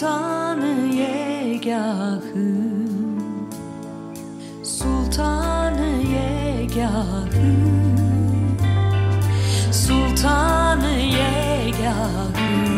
Sultanı yegahı. Sultanı yegahı. Sultanı yegahı.